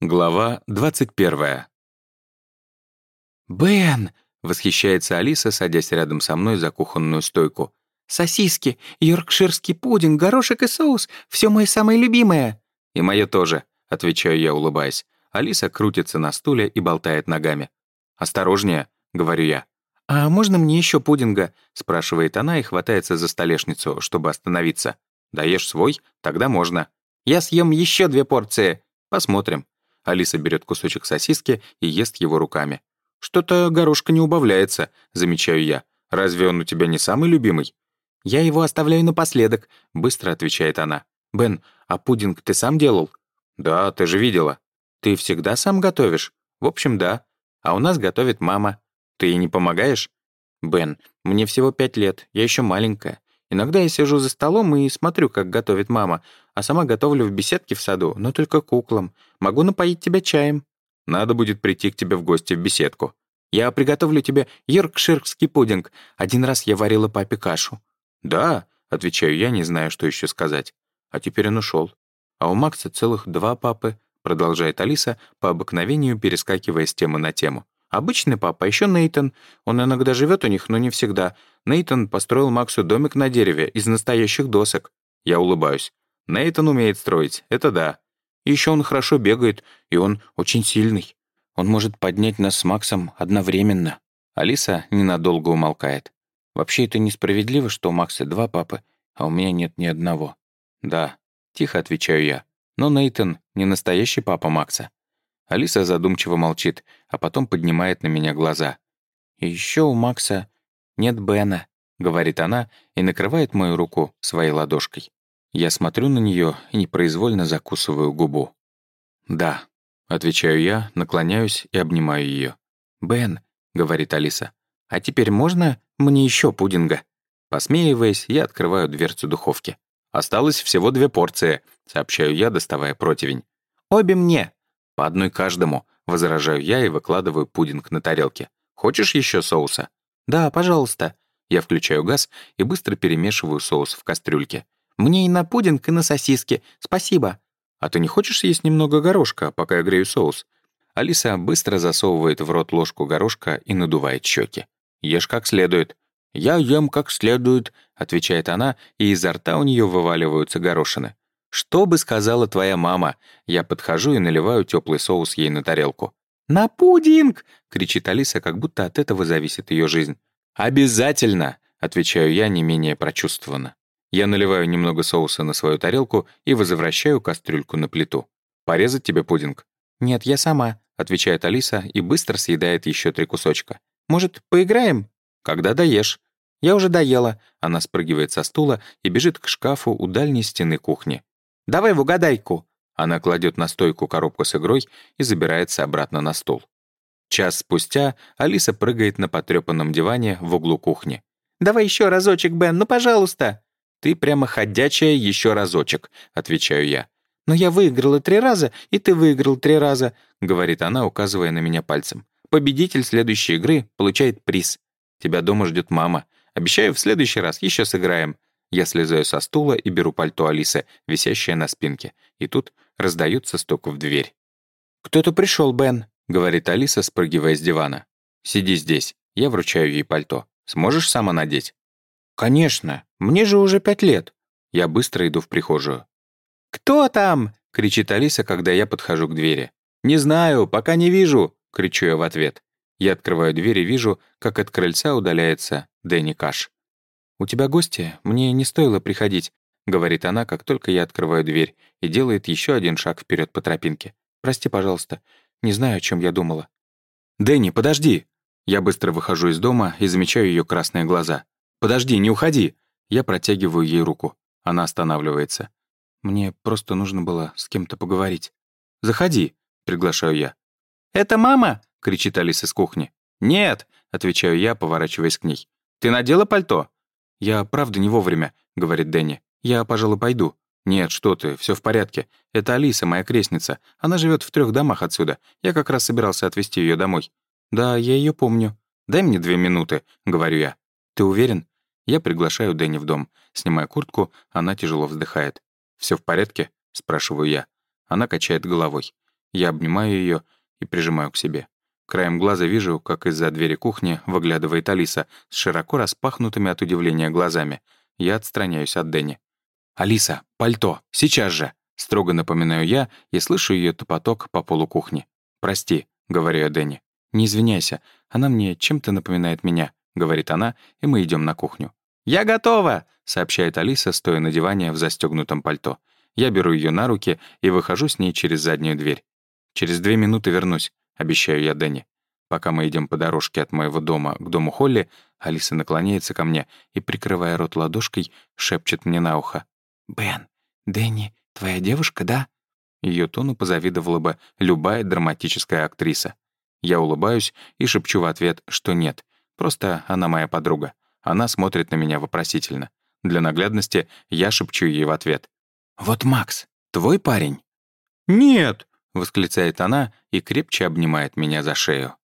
Глава 21. «Бен!» — восхищается Алиса, садясь рядом со мной за кухонную стойку. «Сосиски, йоркширский пудинг, горошек и соус — все мои самые любимые!» «И мое тоже», — отвечаю я, улыбаясь. Алиса крутится на стуле и болтает ногами. «Осторожнее», — говорю я. «А можно мне еще пудинга?» — спрашивает она и хватается за столешницу, чтобы остановиться. «Даешь свой? Тогда можно». «Я съем еще две порции». «Посмотрим». Алиса берет кусочек сосиски и ест его руками. «Что-то горошка не убавляется», — замечаю я. «Разве он у тебя не самый любимый?» «Я его оставляю напоследок», — быстро отвечает она. «Бен, а пудинг ты сам делал?» «Да, ты же видела». «Ты всегда сам готовишь?» «В общем, да. А у нас готовит мама. Ты ей не помогаешь?» «Бен, мне всего пять лет, я еще маленькая. Иногда я сижу за столом и смотрю, как готовит мама, а сама готовлю в беседке в саду, но только куклам. Могу напоить тебя чаем». «Надо будет прийти к тебе в гости в беседку». «Я приготовлю тебе йоркширский пудинг. Один раз я варила папе кашу». «Да», — отвечаю я, не знаю, что еще сказать. А теперь он ушел. А у Макса целых два папы, продолжает Алиса, по обыкновению перескакивая с темы на тему. Обычный папа, еще Нейтон. Он иногда живет у них, но не всегда. Нейтон построил Максу домик на дереве из настоящих досок. Я улыбаюсь. Нейтон умеет строить, это да. еще он хорошо бегает, и он очень сильный. Он может поднять нас с Максом одновременно. Алиса ненадолго умолкает. Вообще это несправедливо, что у Макса два папы, а у меня нет ни одного. Да, тихо отвечаю я. Но Нейтон не настоящий папа Макса. Алиса задумчиво молчит, а потом поднимает на меня глаза. «И еще у Макса нет Бена», — говорит она и накрывает мою руку своей ладошкой. Я смотрю на нее и непроизвольно закусываю губу. «Да», — отвечаю я, наклоняюсь и обнимаю ее. «Бен», — говорит Алиса, «а теперь можно мне еще пудинга?» Посмеиваясь, я открываю дверцу духовки. «Осталось всего две порции», — сообщаю я, доставая противень. «Обе мне», «По одной каждому», — возражаю я и выкладываю пудинг на тарелке. «Хочешь еще соуса?» «Да, пожалуйста». Я включаю газ и быстро перемешиваю соус в кастрюльке. «Мне и на пудинг, и на сосиски. Спасибо». «А ты не хочешь съесть немного горошка, пока я грею соус?» Алиса быстро засовывает в рот ложку горошка и надувает щеки. «Ешь как следует». «Я ем как следует», — отвечает она, и изо рта у нее вываливаются горошины. «Что бы сказала твоя мама?» Я подхожу и наливаю теплый соус ей на тарелку. «На пудинг!» — кричит Алиса, как будто от этого зависит ее жизнь. «Обязательно!» — отвечаю я не менее прочувствованно. Я наливаю немного соуса на свою тарелку и возвращаю кастрюльку на плиту. «Порезать тебе пудинг?» «Нет, я сама», — отвечает Алиса и быстро съедает еще три кусочка. «Может, поиграем?» «Когда доешь?» «Я уже доела». Она спрыгивает со стула и бежит к шкафу у дальней стены кухни. Давай в угадайку». Она кладет на стойку коробку с игрой и забирается обратно на стол. Час спустя Алиса прыгает на потрепанном диване в углу кухни. «Давай еще разочек, Бен, ну, пожалуйста!» «Ты прямо ходячая еще разочек», — отвечаю я. «Но я выиграла три раза, и ты выиграл три раза», — говорит она, указывая на меня пальцем. «Победитель следующей игры получает приз. Тебя дома ждет мама. Обещаю, в следующий раз еще сыграем. Я слезаю со стула и беру пальто Алисы, висящее на спинке. И тут раздается стук в дверь. «Кто-то пришел, Бен», — говорит Алиса, спрыгивая с дивана. «Сиди здесь». Я вручаю ей пальто. «Сможешь сама надеть?» «Конечно. Мне же уже пять лет». Я быстро иду в прихожую. «Кто там?» — кричит Алиса, когда я подхожу к двери. «Не знаю, пока не вижу», — кричу я в ответ. Я открываю дверь и вижу, как от крыльца удаляется Дэнни Каш. «У тебя гости? Мне не стоило приходить», — говорит она, как только я открываю дверь, и делает еще один шаг вперед по тропинке. «Прости, пожалуйста. Не знаю, о чем я думала». «Дэнни, подожди!» Я быстро выхожу из дома и замечаю ее красные глаза. «Подожди, не уходи!» Я протягиваю ей руку. Она останавливается. «Мне просто нужно было с кем-то поговорить». «Заходи», — приглашаю я. «Это мама?» — кричит Алиса с кухни. «Нет», — отвечаю я, поворачиваясь к ней. «Ты надела пальто?» «Я правда не вовремя», — говорит Дэнни. «Я, пожалуй, пойду». «Нет, что ты, все в порядке. Это Алиса, моя крестница. Она живет в трех домах отсюда. Я как раз собирался отвезти ее домой». «Да, я ее помню». «Дай мне две минуты», — говорю я. «Ты уверен?» Я приглашаю Дэнни в дом. Снимая куртку, она тяжело вздыхает. Все в порядке?» — спрашиваю я. Она качает головой. Я обнимаю ее и прижимаю к себе. Краем глаза вижу, как из-за двери кухни выглядывает Алиса с широко распахнутыми от удивления глазами. Я отстраняюсь от Дэнни. «Алиса, пальто, сейчас же!» Строго напоминаю я и слышу ее топоток по полу кухни. «Прости», — говорю я Дэнни. «Не извиняйся, она мне чем-то напоминает меня», — говорит она, и мы идем на кухню. «Я готова!» — сообщает Алиса, стоя на диване в застегнутом пальто. Я беру ее на руки и выхожу с ней через заднюю дверь. «Через две минуты вернусь», — обещаю я Дэнни. Пока мы идем по дорожке от моего дома к дому Холли, Алиса наклоняется ко мне и, прикрывая рот ладошкой, шепчет мне на ухо. «Бен, Дэнни, твоя девушка, да?» Ее тону позавидовала бы любая драматическая актриса. Я улыбаюсь и шепчу в ответ, что нет. Просто она моя подруга. Она смотрит на меня вопросительно. Для наглядности я шепчу ей в ответ. «Вот Макс, твой парень?» «Нет!» — восклицает она и крепче обнимает меня за шею.